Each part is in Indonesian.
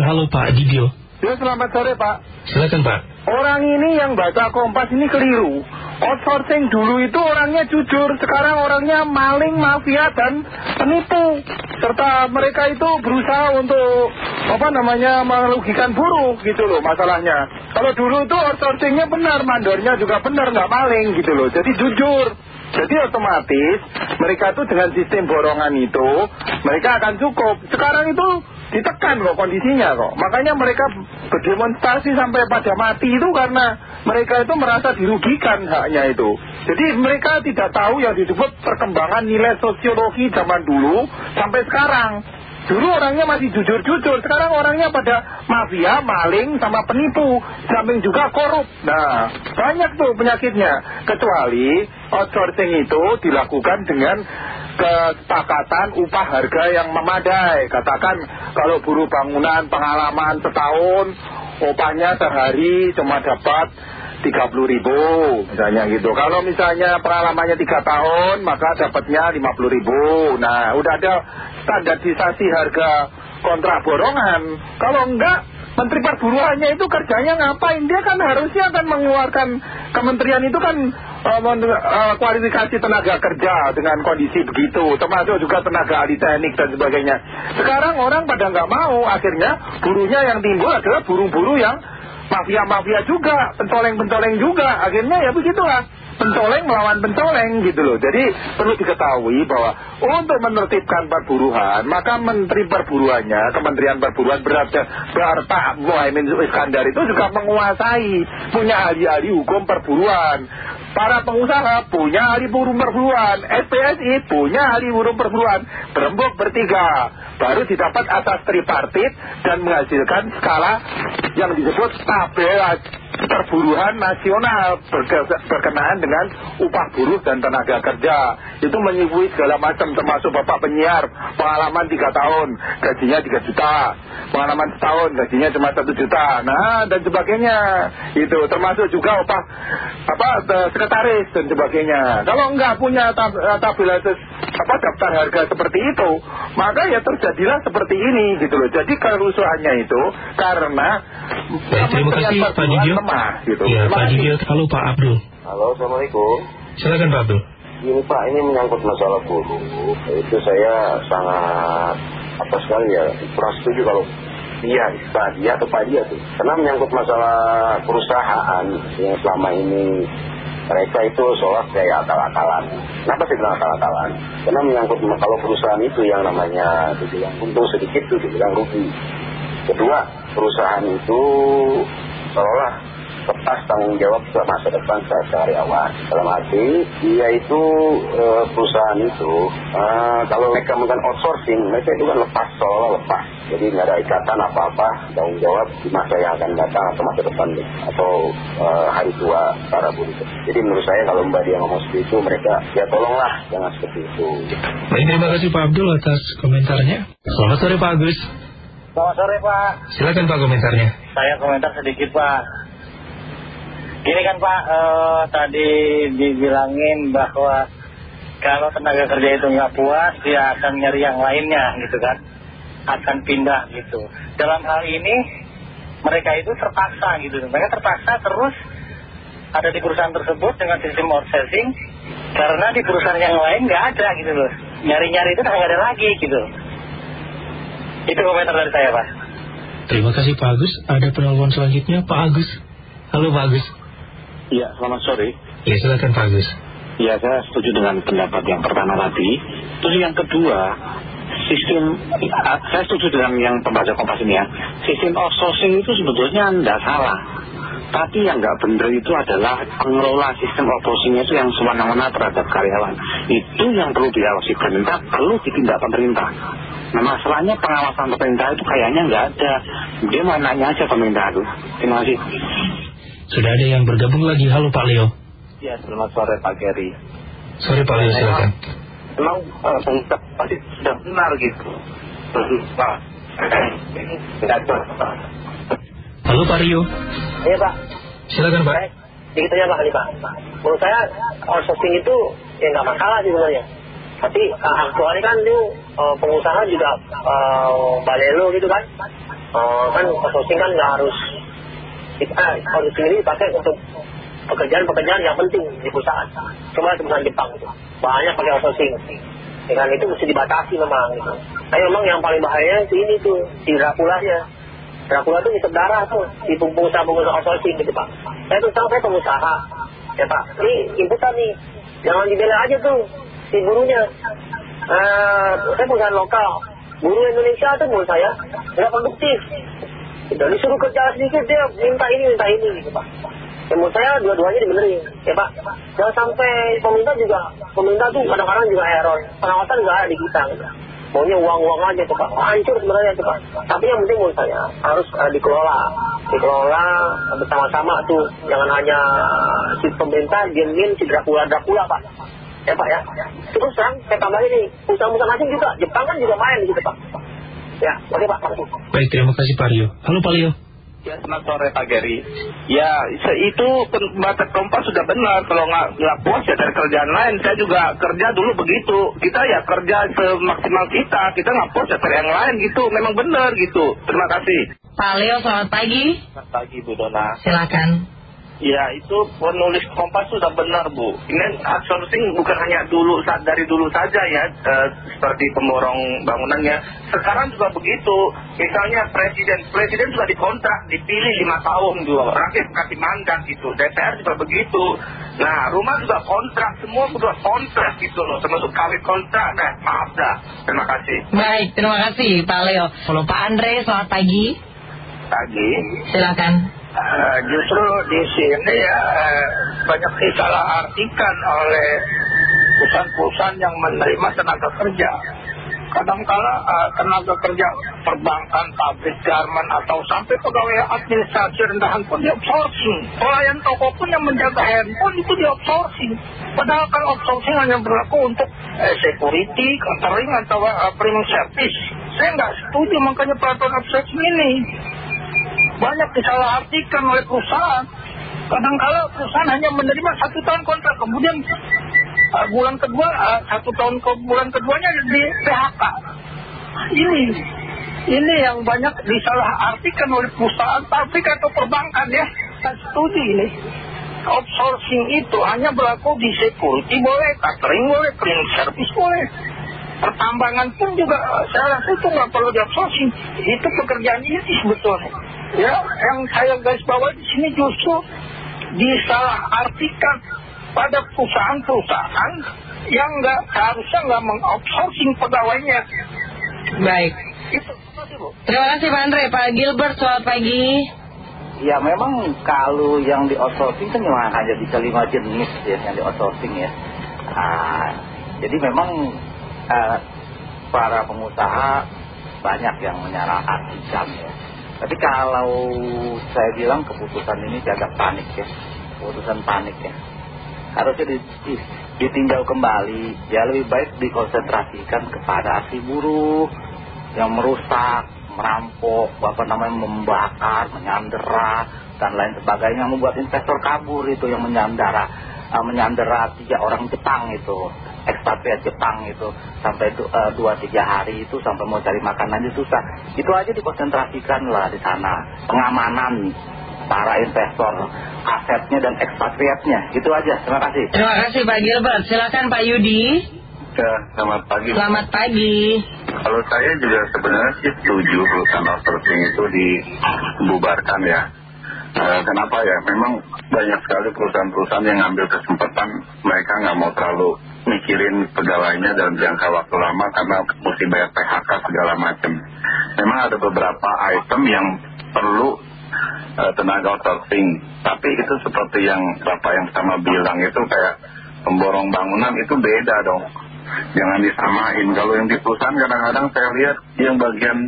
halo Pak Dibio. Ya selamat sore Pak. Silakan Pak. Orang ini yang baca kompas ini keliru. Outsourcing dulu itu orangnya jujur, sekarang orangnya maling, mafia, dan penipu. Serta mereka itu berusaha untuk apa namanya merugikan buruh gitu loh masalahnya. Kalau dulu itu outsourcingnya benar, mandornya juga benar, nggak maling gitu loh. Jadi jujur. Jadi otomatis mereka itu dengan sistem borongan itu mereka akan cukup. Sekarang itu ditekan kok kondisinya kok. Makanya mereka berdemonstrasi sampai pada mati itu karena mereka itu merasa dirugikan haknya itu. Jadi mereka tidak tahu yang disebut perkembangan nilai sosiologi zaman dulu sampai sekarang. Dulu orangnya masih jujur-jujur, sekarang orangnya pada mafia, maling, sama penipu, samping juga korup. Nah, banyak tuh penyakitnya. Kecuali outsourcing itu dilakukan dengan kesepakatan upah harga yang memadai. Katakan kalau buruh bangunan pengalaman setahun, upahnya sehari cuma dapat 30 ribu misalnya gitu. Kalau misalnya pengalamannya 3 tahun maka dapatnya 50 ribu. Nah udah ada standarisasi harga kontrak borongan. Kalau enggak Menteri Perburuannya itu kerjanya ngapain? Dia kan harusnya akan mengeluarkan kementerian itu kan kualifikasi tenaga kerja dengan kondisi begitu. Termasuk juga tenaga ahli teknik dan sebagainya. Sekarang orang pada nggak mau. Akhirnya buruhnya yang timbul adalah buruh-buruh yang mafia-mafia juga, pentoleng-pentoleng juga. Akhirnya ya begitulah. Pentoleng melawan pentoleng gitu loh. Jadi perlu diketahui bahwa untuk menertibkan perburuhan, maka Menteri Perburuannya, Kementerian Perburuan berada Pak Muhaimin Iskandar itu juga menguasai, punya ahli-ahli hukum perburuan. Para pengusaha punya ahli burung perburuan, SPSI punya ahli burung perburuan, berembuk bertiga, baru didapat asas tripartit dan menghasilkan skala yang disebut tabel perburuhan nasional berkenaan dengan upah buruh dan tenaga kerja. Itu menyibui segala macam termasuk bapak penyiar pengalaman tiga tahun gajinya tiga juta, pengalaman setahun gajinya cuma satu juta, nah dan sebagainya. Itu termasuk juga upah apa sekretaris dan sebagainya. Kalau enggak punya tab, tabel apa daftar harga seperti itu, maka ya terjadilah seperti ini gitu loh. Jadi kerusuhannya itu karena Baik, terima kasih Pak. Lemah, gitu. Ya, Pak Dibio. Halo Pak Abdul. Halo, Assalamualaikum. Silakan Pak Abdul. Ini Pak, ini menyangkut masalah buruh. Itu saya sangat apa sekali ya, kurang setuju kalau dia, Pak dia atau Pak dia tuh. Karena menyangkut masalah perusahaan yang selama ini mereka itu seolah kayak akal-akalan. Kenapa sih bilang akal-akalan? Karena menyangkut kalau perusahaan itu yang namanya dibilang untung sedikit tuh dibilang rugi. Kedua, perusahaan itu seolah lepas tanggung jawab ke masa depan saat karyawan. Dalam arti dia itu eh, perusahaan itu eh, kalau mereka melakukan outsourcing mereka itu kan lepas seolah lepas. Jadi nggak ada ikatan apa-apa tanggung jawab di masa yang akan datang atau masa depan atau eh, hari tua para buruh. Jadi menurut saya kalau Mbak dia ngomong seperti itu mereka ya tolonglah jangan seperti itu. Baik terima kasih Pak Abdul atas komentarnya. Selamat sore Pak Agus. Selamat sore Pak. Silakan Pak komentarnya. Saya komentar sedikit Pak. Gini kan Pak, eh, tadi dibilangin bahwa kalau tenaga kerja itu nggak puas, dia akan nyari yang lainnya gitu kan. Akan pindah gitu. Dalam hal ini, mereka itu terpaksa gitu. Mereka terpaksa terus ada di perusahaan tersebut dengan sistem outsourcing. Karena di perusahaan yang lain nggak ada gitu loh. Nyari-nyari itu nggak ada lagi gitu. Itu komentar dari saya Pak. Terima kasih Pak Agus. Ada penelpon selanjutnya Pak Agus. Halo Pak Agus. Ya, selamat sore. Ya silakan Pak Agus. Ya, saya setuju dengan pendapat yang pertama tadi. Terus yang kedua, sistem, saya setuju dengan yang pembaca kompas ini ya. Sistem outsourcing itu sebetulnya tidak salah. Tapi yang nggak benar itu adalah pengelola sistem outsourcing itu yang semena-mena terhadap karyawan. Itu yang perlu diawasi pemerintah, perlu ditindak pemerintah. Nah masalahnya pengawasan pemerintah itu kayaknya nggak ada. Dia mau nanya aja pemerintah itu. Terima kasih. Sudah ada yang bergabung lagi. Halo Pak Leo. Ya, selamat sore Pak Geri. Sore Pak Leo silakan. Memang uh, pemerintah pasti sudah benar gitu. Pak. Halo Pak Rio. Iya Pak. Silakan Pak. Dikit aja Pak kali Pak. Menurut saya outsourcing itu ya nggak masalah sih sebenarnya. Tapi uh, aktualnya kan itu uh, pengusaha juga uh, balelo gitu kan. Oh, kan outsourcing kan nggak harus kita outsourcing ini dipakai untuk pekerjaan-pekerjaan yang penting di perusahaan. Cuma di perusahaan Jepang itu banyak pakai outsourcing. Dengan itu mesti dibatasi memang gitu. Tapi memang yang paling bahaya itu ini tuh si Dracula-nya. Dracula tuh ngisep darah tuh di pengusaha-pengusaha outsourcing gitu Pak. Saya tuh tahu saya pengusaha. Ya Pak, ini inputan nih. Jangan dibela aja tuh si burunya. Uh, saya perusahaan lokal. Buruh Indonesia tuh menurut saya nggak produktif. Gitu. Disuruh kerja sedikit dia minta ini minta ini gitu Pak. Ya, menurut saya dua-duanya dibenerin ya Pak jangan sampai pemerintah juga pemerintah tuh kadang-kadang juga error pengawasan nggak ada di kita gitu. Maunya uang-uang aja tuh Pak hancur sebenarnya tuh Pak tapi yang penting menurut saya harus uh, dikelola. Dikelola bersama-sama tuh. Jangan hanya si pemerintah diam-diam si Dracula-Dracula Pak. Ya Pak ya. Terus sekarang saya tambahin nih usaha-usaha asing juga. Jepang kan juga main gitu Pak. Ya oke Pak. Baik terima kasih Pak Rio. Halo Pak Rio Ya, selamat sore Pak Geri. Ya, itu batas kompas sudah benar. Kalau nggak nggak puas ya dari kerjaan lain. Saya juga kerja dulu begitu. Kita ya kerja semaksimal kita. Kita nggak puas ya dari yang lain gitu. Memang benar gitu. Terima kasih. Pak Leo, selamat pagi. Selamat pagi Bu Dona. Silakan. Ya itu penulis kompas sudah benar Bu. Ini outsourcing bukan hanya dulu dari dulu saja ya eh, Seperti pemborong bangunannya Sekarang juga begitu. Misalnya presiden Presiden juga dikontrak Dipilih lima tahun dulu Rakyat kasih mandat gitu. DPR juga begitu. Nah rumah juga kontrak Semua juga kontrak gitu loh Termasuk kawin kontrak. Nah maaf dah. Terima kasih. Baik terima kasih Pak Leo. Kalau Pak Andre selamat pagi. Pagi. Silakan Uh, justru di sini uh, banyak disalahartikan oleh perusahaan-perusahaan yang menerima tenaga kerja. Kadangkala uh, tenaga kerja perbankan, pabrik, garmen atau sampai pegawai administrasi rendahan pun di outsourcing. Pelayan toko pun yang menjaga handphone itu di. Padahal kan outsourcing hanya berlaku untuk eh, security, catering atau uh, premium service. Saya nggak setuju makanya peraturan outsourcing ini banyak disalahartikan oleh perusahaan. Kadang-kala perusahaan hanya menerima satu tahun kontrak, kemudian uh, bulan kedua, uh, satu tahun ke bulan keduanya di PHK. Ini, ini yang banyak disalahartikan oleh perusahaan pabrik atau perbankan ya. Saya setuju ini. Outsourcing itu hanya berlaku di security boleh, catering boleh, print service boleh. Pertambangan pun juga saya rasa itu nggak perlu outsourcing. Itu pekerjaan ini sebetulnya. Ya, yang saya garis bawah di sini justru disalahartikan pada perusahaan-perusahaan yang nggak seharusnya nggak mengoutsourcing pegawainya. Baik. Itu. Terima kasih Pak Andre. Pak Gilbert, selamat pagi. Ya memang kalau yang di outsourcing kan cuma hanya bisa lima jenis ya yang di outsourcing ya. Nah, jadi memang uh, para pengusaha banyak yang menyalahkan ya. Tapi kalau saya bilang keputusan ini agak panik ya, keputusan panik ya. Harusnya di, di, ditinjau kembali, ya lebih baik dikonsentrasikan kepada aksi buruh yang merusak, merampok, apa namanya membakar, menyandera dan lain sebagainya, membuat investor kabur itu yang menyandera, uh, menyandera tiga orang Jepang itu ekspatriat Jepang itu sampai uh, dua tiga hari itu sampai mau cari makan aja susah. Itu aja dikonsentrasikan lah di sana pengamanan para investor asetnya dan ekspatriatnya. Itu aja terima kasih. Terima kasih Pak Gilbert. Silakan Pak Yudi. Ya selamat pagi. Selamat pagi. Kalau saya juga sebenarnya sih setuju perusahaan outsourcing itu dibubarkan ya kenapa ya? Memang banyak sekali perusahaan-perusahaan yang ngambil kesempatan mereka nggak mau terlalu mikirin pegawainya dalam jangka waktu lama karena mesti bayar PHK segala macam. Memang ada beberapa item yang perlu uh, tenaga outsourcing. Tapi itu seperti yang Bapak yang sama bilang itu kayak pemborong bangunan itu beda dong. Jangan disamain. Kalau yang di perusahaan kadang-kadang saya lihat yang bagian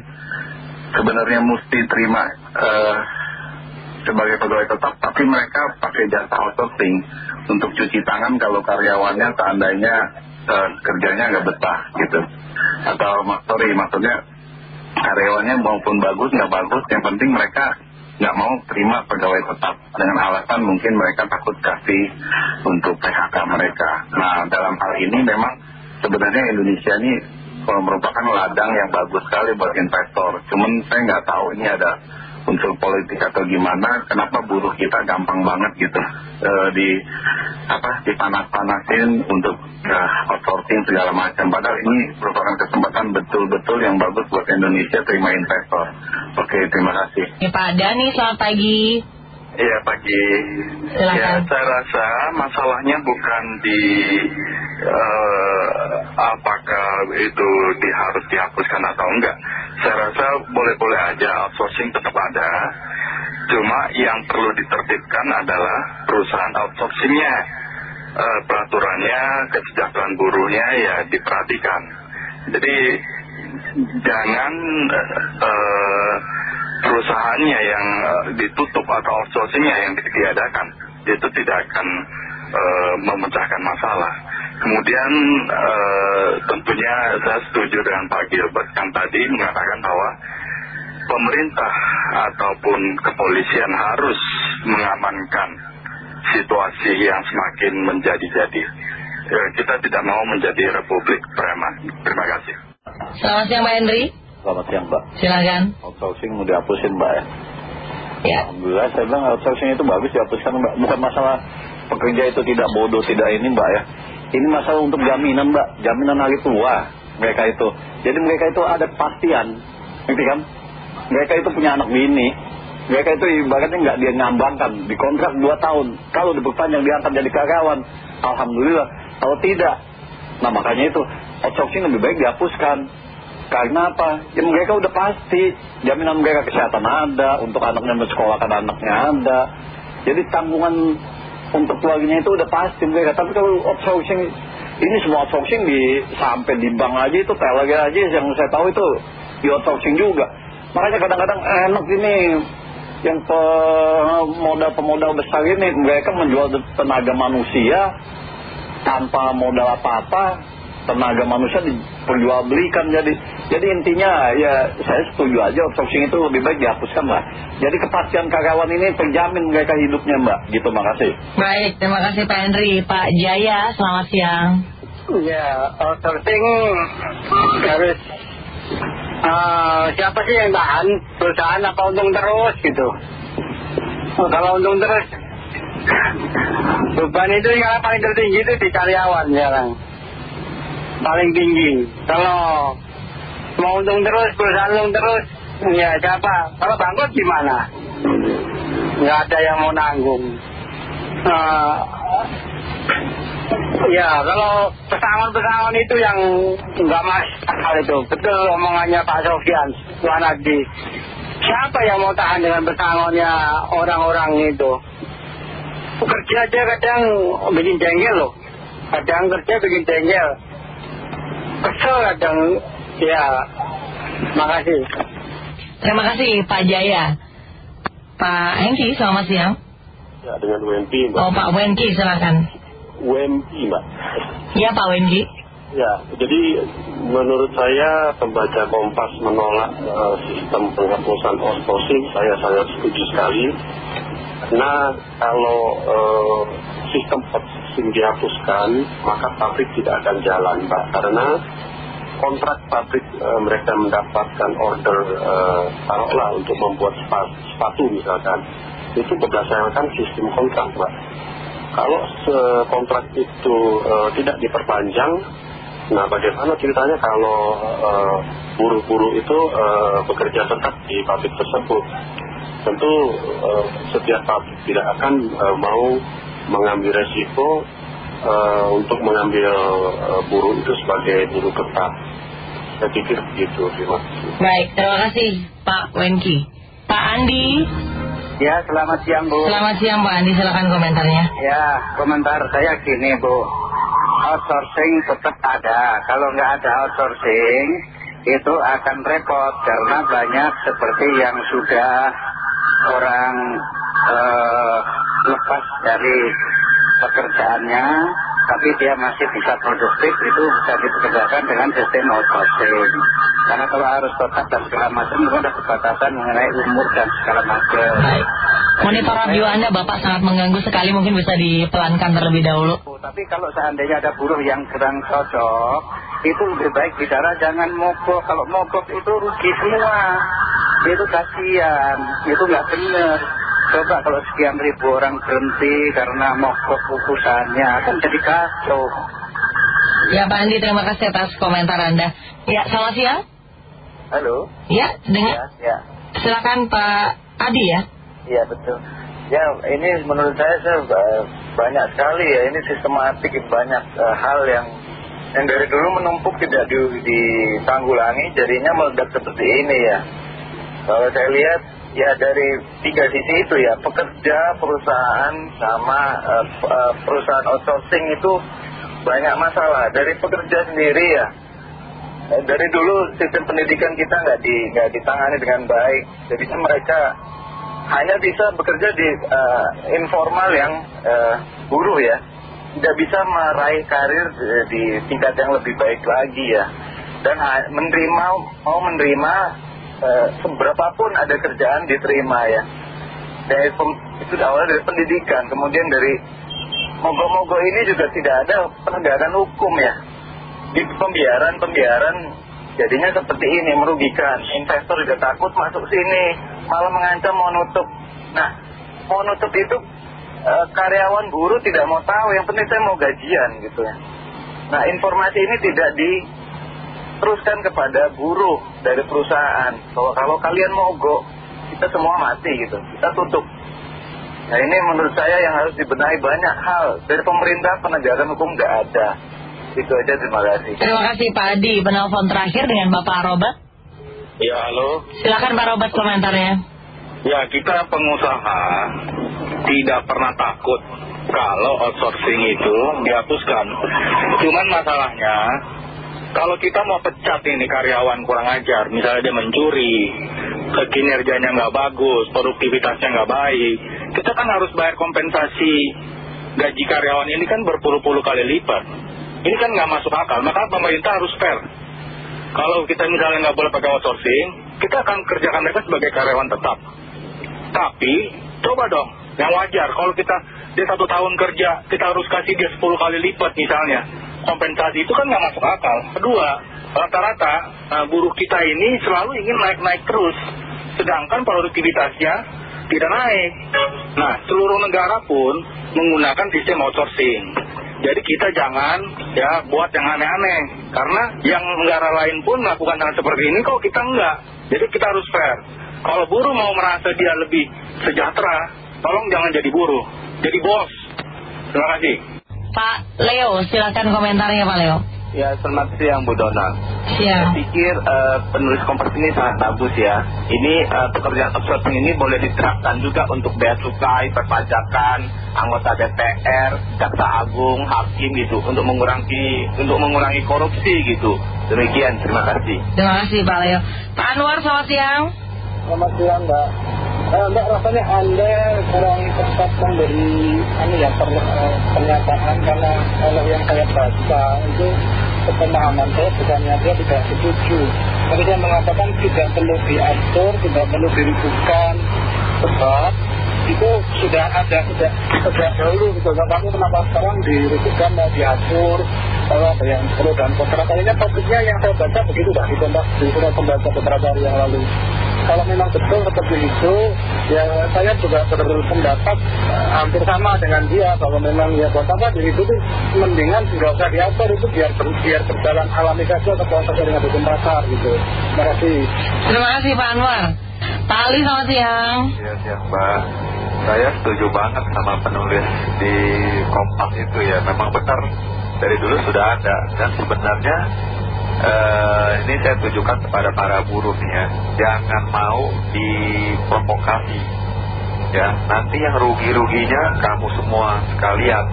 sebenarnya mesti terima uh, sebagai pegawai tetap, tapi mereka pakai jasa outsourcing untuk cuci tangan kalau karyawannya seandainya uh, kerjanya nggak betah gitu. Atau sorry, maksudnya karyawannya maupun bagus nggak bagus, yang penting mereka nggak mau terima pegawai tetap dengan alasan mungkin mereka takut kasih untuk PHK mereka. Nah dalam hal ini memang sebenarnya Indonesia ini eh, merupakan ladang yang bagus sekali buat investor. Cuman saya nggak tahu ini ada unsur politik atau gimana, kenapa buruh kita gampang banget gitu eh, di apa dipanas-panasin untuk eh, outsourcing segala macam. Padahal ini merupakan kesempatan betul-betul yang bagus buat Indonesia terima investor. Oke, terima kasih. Ya, Pak Dani, selamat pagi. Iya pagi. Ya saya rasa masalahnya bukan di eh, apakah itu di, harus dihapuskan atau enggak. Saya rasa boleh-boleh aja outsourcing tetap ada. Cuma yang perlu ditertibkan adalah perusahaan outsourcingnya. Eh, peraturannya, kesejahteraan buruhnya ya diperhatikan. Jadi jangan eh, perusahaannya yang eh, ditutup atau outsourcingnya yang ditiadakan itu tidak akan eh, memecahkan masalah. Kemudian eh, tentunya saya setuju dengan Pak Gilbert yang tadi mengatakan bahwa pemerintah ataupun kepolisian harus mengamankan situasi yang semakin menjadi-jadi. Kita tidak mau menjadi republik preman. Terima kasih. Selamat siang Pak Henry. Selamat siang Mbak. Silakan. Outsourcing mau dihapusin Mbak ya? Ya. Alhamdulillah saya bilang outsourcing itu bagus dihapuskan Mbak. Bukan masalah pekerja itu tidak bodoh, tidak ini Mbak ya. Ini masalah untuk jaminan Mbak. Jaminan hari tua mereka itu. Jadi mereka itu ada kepastian. Ngerti kan? Mereka itu punya anak bini. Mereka itu ibaratnya nggak dia ngambangkan. Di kontrak 2 tahun. Kalau diperpanjang diangkat jadi karyawan. Alhamdulillah. Kalau tidak. Nah makanya itu outsourcing lebih baik dihapuskan. Karena apa? Ya mereka udah pasti jaminan mereka kesehatan ada, untuk anaknya mensekolahkan anaknya ada. Jadi tanggungan untuk keluarganya itu udah pasti mereka. Tapi kalau outsourcing, ini semua outsourcing di, sampai di bank aja itu, teller aja yang saya tahu itu di outsourcing juga. Makanya kadang-kadang enak ini yang pemodal-pemodal besar ini mereka menjual tenaga manusia tanpa modal apa-apa tenaga manusia diperjualbelikan jadi jadi intinya ya saya setuju aja outsourcing itu lebih baik dihapuskan lah jadi kepastian karyawan ini terjamin mereka hidupnya mbak gitu makasih Baik, terima kasih Pak Henry. Pak Jaya, selamat siang. Ya, outsourcing harus eh, siapa sih yang tahan? Perusahaan apa untung terus gitu? Oh, kalau untung terus, beban itu yang paling tertinggi itu di karyawan sekarang. Paling tinggi. Kalau mau untung terus, perusahaan untung terus, ya siapa? Kalau bangkrut gimana? Nggak ada yang mau nanggung. Eh, Ya, kalau pesangon-pesangon itu yang nggak masuk itu. Betul omongannya Pak Sofian, Wanadi. Siapa yang mau tahan dengan pesangonnya orang-orang itu? Kerja aja kadang bikin jengkel loh. Kadang kerja bikin jengkel. Kesel kadang, ya, makasih. Terima kasih Pak Jaya. Pak Hengki, selamat siang. Ya, dengan WMP, Mbak. Oh Pak Wenki, silakan. WMP, Mbak. Ya Pak Wenki. Ya, jadi menurut saya pembaca Kompas menolak eh, sistem penghapusan outsourcing, saya sangat setuju sekali. Karena kalau eh, sistem outsourcing dihapuskan, maka pabrik tidak akan jalan, Mbak. Karena kontrak pabrik eh, mereka mendapatkan order, eh, taruhlah untuk membuat sepa- sepatu misalkan, itu berdasarkan sistem kontrak, Mbak. Kalau kontrak itu tidak diperpanjang, nah bagaimana ceritanya kalau buruh-buruh itu bekerja tetap di pabrik tersebut? Tentu eh, setiap pabrik tidak akan eh, mau mengambil resiko eh, untuk mengambil buruh itu sebagai buruh tetap. Saya pikir begitu, terima kasih. Baik, terima kasih Pak Wenki. Pak Andi, Ya, selamat siang Bu. selamat siang Pak Andi, silakan komentarnya. Ya, komentar saya gini Bu. Outsourcing tetap ada. Kalau nggak ada outsourcing, itu akan repot karena banyak seperti yang sudah orang eh, lepas dari pekerjaannya, tapi dia masih bisa produktif, itu bisa dipekerjakan dengan sistem outsourcing. Karena kalau harus tetap dan segala macam, itu ada kebatasan mengenai umur dan segala macam. Baik. Monitor radio Anda Bapak sangat mengganggu sekali mungkin bisa dipelankan terlebih dahulu. Tapi kalau seandainya ada buruh yang kurang cocok, itu lebih baik bicara jangan mogok. Kalau mogok itu rugi semua. Itu kasihan, itu nggak benar. Coba kalau sekian ribu orang berhenti karena mogok putusannya, kan jadi kacau. Ya Pak Andi terima kasih atas komentar Anda. Ya selamat siang. Halo. Ya dengar. Ya, ya. Silakan Pak Adi ya. Iya betul. Ya ini menurut saya, saya eh, banyak sekali ya ini sistematik banyak eh, hal yang yang dari dulu menumpuk tidak di, ditanggulangi jadinya meledak seperti ini ya. Kalau saya lihat ya dari tiga sisi itu ya pekerja, perusahaan sama eh, eh, perusahaan outsourcing itu banyak masalah. Dari pekerja sendiri ya eh, dari dulu sistem pendidikan kita nggak di, nggak ditangani dengan baik. Jadi mereka hanya bisa bekerja di informal yang eh, buruh ya tidak bisa meraih karir di tingkat yang lebih baik lagi ya dan menerima mau menerima eh, seberapapun ada kerjaan diterima ya. Dari pem- itu awalnya dari pendidikan kemudian dari mogok-mogok ini juga tidak ada penegakan hukum ya. Di pembiaran pembiaran jadinya seperti ini merugikan. Investor juga takut masuk sini malah mengancam mau nutup. Nah mau nutup itu eh, karyawan buruh tidak mau tahu yang penting saya mau gajian gitu ya. Nah informasi ini tidak diteruskan kepada buruh dari perusahaan bahwa kalau kalian mogok kita semua mati gitu kita tutup nah ini menurut saya yang harus dibenahi banyak hal dari pemerintah penegakan hukum nggak ada itu aja terima kasih Terima kasih Pak Adi. Penelpon terakhir dengan Bapak Robert. Ya halo. Silakan Pak Robert komentarnya. Ya kita pengusaha tidak pernah takut kalau outsourcing itu dihapuskan. Cuman masalahnya kalau kita mau pecat ini karyawan kurang ajar, misalnya dia mencuri, kinerjanya nggak bagus, produktivitasnya nggak baik, kita kan harus bayar kompensasi gaji karyawan ini kan berpuluh-puluh kali lipat. Ini kan nggak masuk akal, maka pemerintah harus fair. Kalau kita misalnya nggak boleh pakai outsourcing, kita akan kerjakan mereka sebagai karyawan tetap. Tapi coba dong, yang wajar. Kalau kita dia satu tahun kerja, kita harus kasih dia 10 kali lipat misalnya. Kompensasi itu kan nggak masuk akal. Kedua, rata-rata nah, buruh kita ini selalu ingin naik-naik terus. Sedangkan produktivitasnya tidak naik. Nah, seluruh negara pun menggunakan sistem outsourcing. Jadi kita jangan ya buat yang aneh-aneh. Karena yang negara lain pun melakukan hal seperti ini kok kita enggak. Jadi kita harus fair. Kalau buruh mau merasa dia lebih sejahtera, tolong jangan jadi buruh. Jadi bos. Terima kasih. Pak Leo, silakan komentarnya Pak Leo. Ya, selamat siang Bu Dona. Siang. Saya pikir eh, penulis kompas ini sangat bagus ya. Ini eh, pekerjaan outsourcing ini boleh diterapkan juga untuk bea cukai, perpajakan, anggota DPR, jaksa agung, hakim gitu, untuk mengurangi untuk mengurangi korupsi gitu. Demikian, terima kasih. Terima kasih Pak Leo. Pak Anwar, selamat siang. Selamat siang Mbak. Eh, Mbak rasanya Anda kurang tepat memberi anu ya, per, eh, pernyataan karena kalau yang saya baca itu sepemahaman saya bukannya dia tidak setuju. Tapi dia mengatakan tidak perlu diatur, tidak perlu diributkan sebab itu sudah ada sejak sejak dahulu gitu. Tapi kenapa sekarang diributkan mau diatur kalau ada yang pro dan kontra. Kayaknya topiknya yang saya baca begitu dah di di pembaca beberapa hari yang lalu. Kalau memang betul seperti itu, ya saya juga berpendapat eh, hampir sama dengan dia bahwa memang ya buat apa diri itu mendingan nggak usah diatur itu biar biar berjalan alami saja atau saja dengan hukum pasar gitu. Terima kasih. Terima kasih Pak Anwar. Pak Ali, selamat siang. Iya siang Mbak Saya setuju banget sama penulis di Kompas itu ya Memang benar dari dulu sudah ada Dan sebenarnya eh, ini saya tujukan kepada para buruh ya. Jangan mau diprovokasi. Ya nanti yang rugi-ruginya kamu semua sekalian.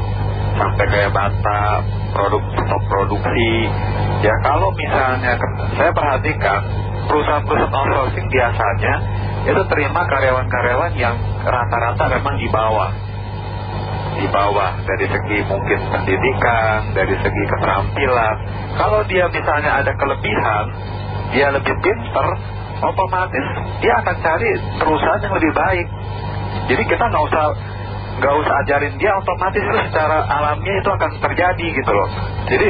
Sampai kayak bata produk stop produksi. Ya kalau misalnya saya perhatikan perusahaan-perusahaan outsourcing biasanya itu terima karyawan-karyawan yang rata-rata memang di bawah di bawah dari segi mungkin pendidikan dari segi keterampilan. Kalau dia misalnya ada kelebihan dia lebih pinter otomatis dia akan cari perusahaan yang lebih baik. Jadi kita nggak usah nggak usah ajarin dia otomatis itu secara alamiah itu akan terjadi gitu loh. Jadi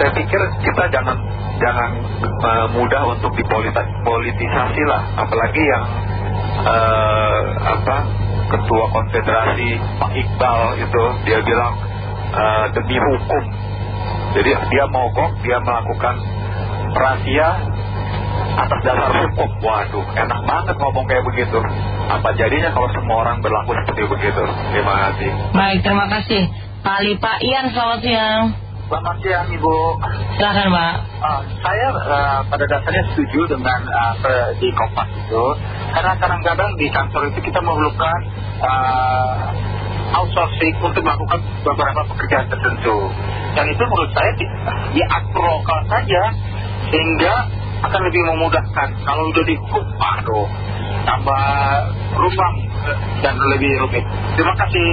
saya pikir kita jangan jangan uh, mudah untuk dipolitisasi lah. Apalagi yang uh, apa ketua konfederasi Pak Iqbal itu dia bilang uh, demi hukum. Jadi dia mogok dia melakukan rahasia atas dasar hukum. Waduh enak banget ngomong kayak begitu. Apa jadinya kalau semua orang berlaku seperti begitu? Terima kasih. Baik terima kasih. Pak Ali Pak Ian selamat siang. Selamat siang Ibu. Silahkan Pak. Uh, Saya uh, pada dasarnya setuju dengan uh, di Kompas itu Karena kadang-kadang di kantor itu kita memerlukan uh, outsourcing untuk melakukan beberapa pekerjaan tertentu. Dan itu menurut saya diatur lokal saja Sehingga akan lebih memudahkan. Kalau udah dihukum, aduh Tambah rumah dan lebih rumit. Terima kasih